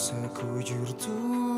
sekujur tubuh